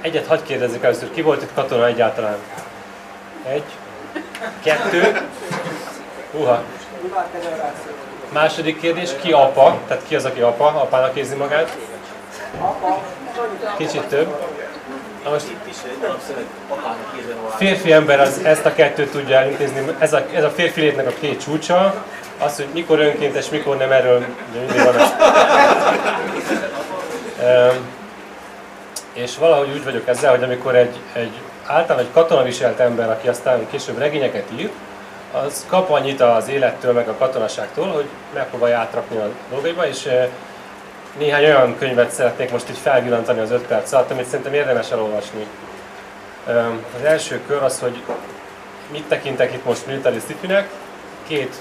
Egyet hagyd kérdezzük először, ki volt itt katona egyáltalán? Egy, kettő, uha. Második kérdés, ki apa? Tehát ki az, aki apa? Apának érzi magát? Kicsit több. Na most férfi ember az ezt a kettőt tudja elintézni, ez a, ez a férfi létnek a két csúcsa, az, hogy mikor önkéntes, mikor nem, erről mindig van. És valahogy úgy vagyok ezzel, hogy amikor egy, egy általán egy katonaviselt ember, aki aztán később regényeket ír, az kap annyit az élettől, meg a katonaságtól, hogy megpróbálja átrakni a dolgaiba, és néhány olyan könyvet szeretnék most így felvillantani az 5 perc alatt, amit szerintem érdemes elolvasni. Az első kör az, hogy mit tekintek itt most military sci Két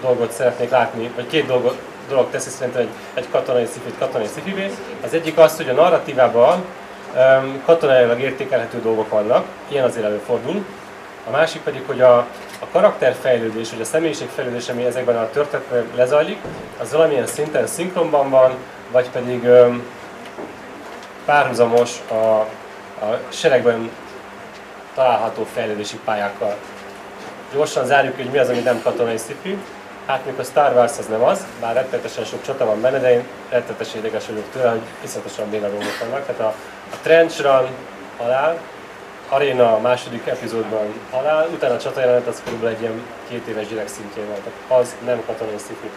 dolgot szeretnék látni, vagy két dolgot, dolog teszi szerintem egy, egy katonai szifit katonai szifivé. Az egyik az, hogy a narratívában um, katonailag értékelhető dolgok vannak, ilyen azért előfordul. A másik pedig, hogy a, a karakterfejlődés, vagy a személyiségfejlődés, ami ezekben a történetekben lezajlik, az valamilyen szinten szinkronban van, vagy pedig um, párhuzamos a, a seregben található fejlődési pályákkal. Gyorsan zárjuk, hogy mi az, ami nem katonai szifi. Hát még a Star Wars az nem az, bár rettetesen sok csata van benne, de én rettetes ideges vagyok tőle, hogy iszonyatosan béna dolgok vannak. Tehát a, a Trench Run halál, Arena a második epizódban halál, utána a csata jelenet az körülbelül egy ilyen két éves gyerek szintjén van, tehát az nem katonai szifi.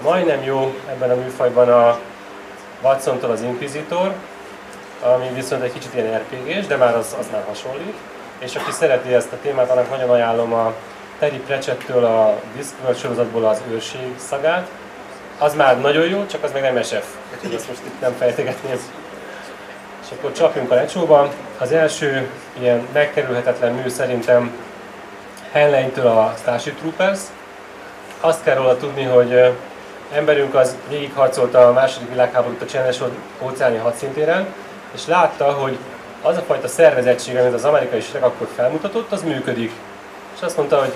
Majdnem jó ebben a műfajban a watson az Inquisitor, ami viszont egy kicsit ilyen rpg de már az, az már hasonlít. És aki szereti ezt a témát, annak nagyon ajánlom a Terry Pratchettől a Discworld sorozatból az őrség szagát. Az már nagyon jó, csak az meg nem SF, úgyhogy ezt most itt nem fejtegetném. És akkor csapjunk a lecsóba. Az első ilyen megkerülhetetlen mű szerintem Henlein-től a Starship Troopers. Azt kell róla tudni, hogy emberünk az végigharcolta a második világháborút a csendes óceáni hadszintéren, és látta, hogy az a fajta szervezettség, amit az amerikai sereg akkor felmutatott, az működik. És azt mondta, hogy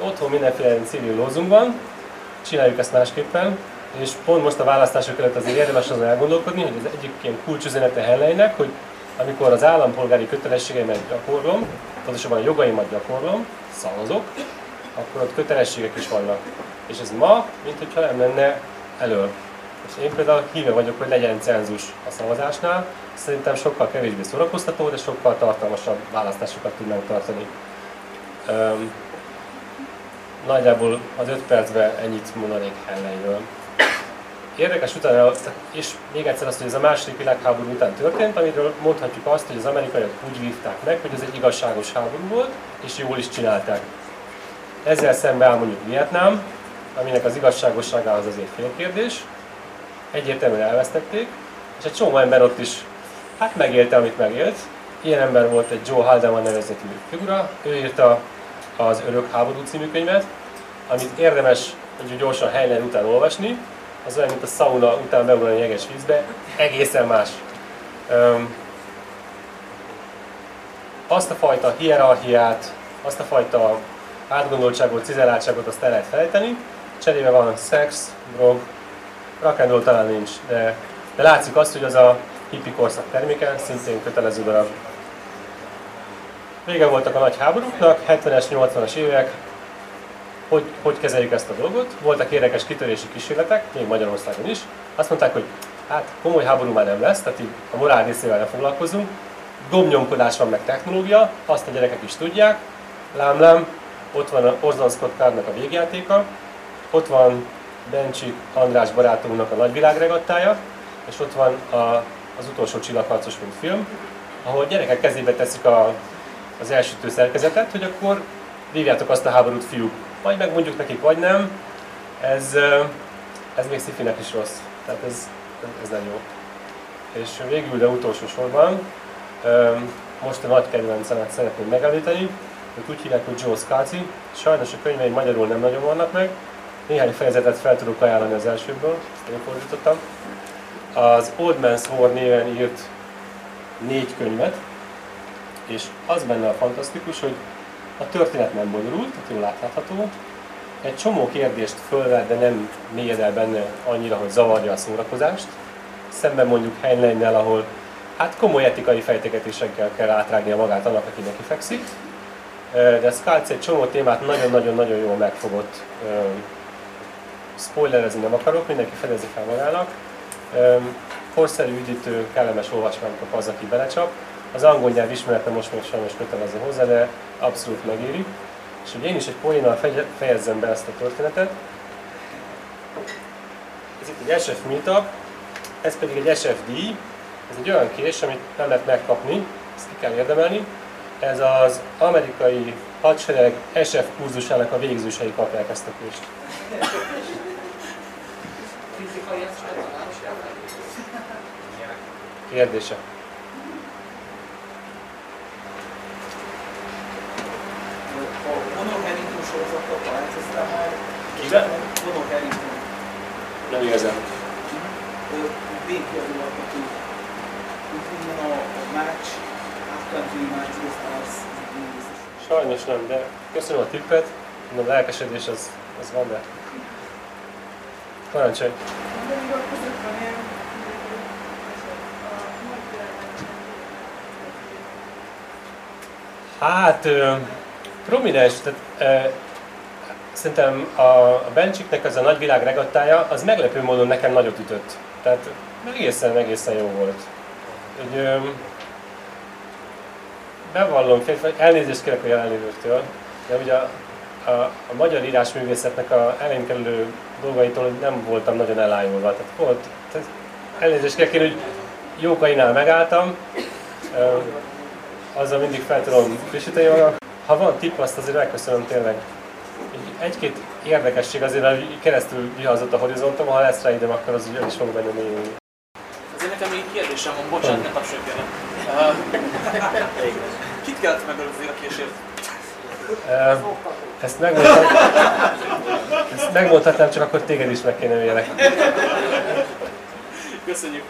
otthon mindenféle civil lózunk van, csináljuk ezt másképpen, és pont most a választások előtt azért érdemes azon elgondolkodni, hogy az egyik ilyen kulcsüzenete Helleinek, hogy amikor az állampolgári kötelességeimet gyakorlom, pontosabban a jogaimat gyakorlom, szavazok, akkor ott kötelességek is vannak. És ez ma, mint hogyha nem lenne elől. És én például híve vagyok, hogy legyen cenzus a szavazásnál, szerintem sokkal kevésbé szórakoztató, de sokkal tartalmasabb választásokat tudnánk tartani. Nagyjából az 5 percben ennyit mondanék Helleinről. Érdekes utána, és még egyszer azt, hogy ez a második világháború után történt, amiről mondhatjuk azt, hogy az amerikaiak úgy vívták meg, hogy ez egy igazságos háború volt, és jól is csinálták. Ezzel szemben áll mondjuk Vietnám, aminek az igazságosságához azért félkérdés, egyértelműen elvesztették, és egy csomó ember ott is hát megélte, amit megélt. Ilyen ember volt egy Joe Haldeman nevezetű figura, ő írta az Örök háború című könyvet, amit érdemes mondjuk gyorsan helyen után olvasni, az olyan, mint a sauna után beugrani jeges vízbe, egészen más. Öm, azt a fajta hierarchiát, azt a fajta átgondoltságot, cizeláltságot azt el lehet felejteni, cserébe van szex, drog, rock'n'roll talán nincs, de, de látszik azt, hogy az a hippi korszak terméke, szintén kötelező darab. Vége voltak a nagy háborúknak, 70-es, 80-as évek, hogy, hogy kezeljük ezt a dolgot. Voltak érdekes kitörési kísérletek, még Magyarországon is. Azt mondták, hogy hát komoly háború már nem lesz, tehát így a morál részével nem foglalkozunk. Gombnyomkodás van meg technológia, azt a gyerekek is tudják. Lám, lám, ott van a Orson Scott Cardnak a végjátéka, ott van Bencsik András barátunknak a nagyvilágregattája, és ott van a, az utolsó csillagharcos film, ahol gyerekek kezébe teszik a, az elsütő szerkezetet, hogy akkor vívjátok azt a háborút, fiúk. Vagy megmondjuk nekik, vagy nem. Ez, ez még Szifinek is rossz. Tehát ez, ez nem jó. És végül, de utolsó sorban, most a nagy kedvencemet szeretném megemlíteni, őt úgy hívják, hogy Joe Scalzi. Sajnos a könyvei magyarul nem nagyon vannak meg, néhány fejezetet fel tudok ajánlani az elsőből, én fordítottam. Az Old Man's War néven írt négy könyvet, és az benne a fantasztikus, hogy a történet nem bonyolult, tehát jól látható, egy csomó kérdést fölvel, de nem mélyed el benne annyira, hogy zavarja a szórakozást. Szemben mondjuk Heinleinnel, ahol hát komoly etikai fejtegetésekkel kell átrágnia magát annak, aki neki fekszik. De Skalc egy csomó témát nagyon-nagyon-nagyon jól megfogott. Spoilerezni nem akarok, mindenki fedezi fel magának. Korszerű, üdítő, kellemes olvasmány kap az, aki belecsap. Az angol nyelv ismerete most még sajnos kötelező hozzá, de abszolút megéri. És hogy én is egy poénnal fejezzem be ezt a történetet. Ez itt egy SF Meetup, ez pedig egy SF díj. Ez egy olyan kés, amit nem lehet megkapni, ezt ki kell érdemelni. Ez az amerikai hadsereg SF kurzusának a végzősei kapják ezt a kést. Kérdése? Változtál már? Nem igazán. Végkiadó alkotó. Úgyhogy a, a Match, Upcountry Match the Stars. Sajnos nem, de köszönöm a tippet. A lelkesedés az, az van, de parancsolj! De Hát, prominens, tehát, szerintem a, a Bencsiknek az a nagyvilág regattája, az meglepő módon nekem nagyot ütött. Tehát egészen, egészen jó volt. Egy, ö, bevallom, elnézést kérek a jelenlévőktől, de ugye a, a, a magyar írásművészetnek a elénykelő dolgaitól nem voltam nagyon elájulva. Tehát volt, tehát elnézést kérek, én hogy jókainál megálltam, ö, azzal mindig fel tudom frissíteni magam. Ha van tipp, azt azért megköszönöm tényleg. Egy-két érdekesség azért, hogy keresztül vihazott a horizontom, ha lesz rá időm, akkor az úgy is fog benne mélyülni. Azért nekem még kérdésem van, bocsánat, ne tapsoljanak. Uh, kit kellett megölni a késért? Uh, ezt megmondhatnám, ezt megmondhatnám, csak akkor téged is meg kéne vélek. Köszönjük!